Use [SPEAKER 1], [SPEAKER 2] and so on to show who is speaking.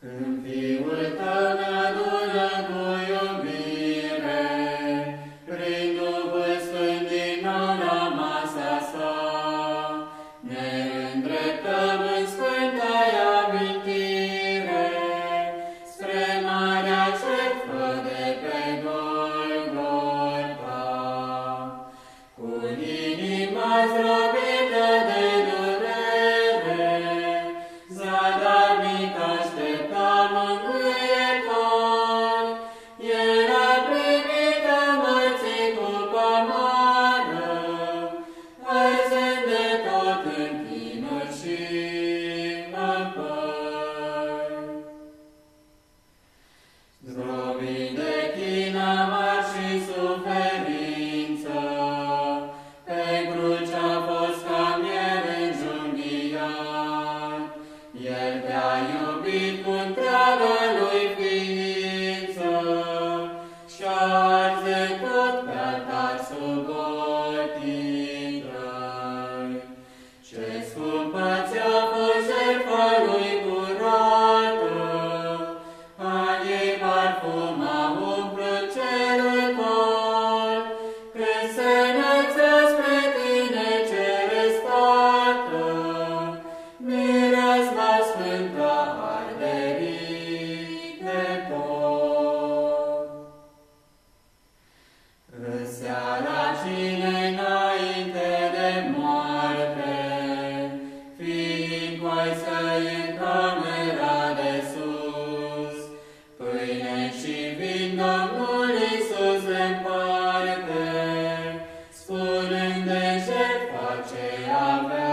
[SPEAKER 1] Când sub jertfa ce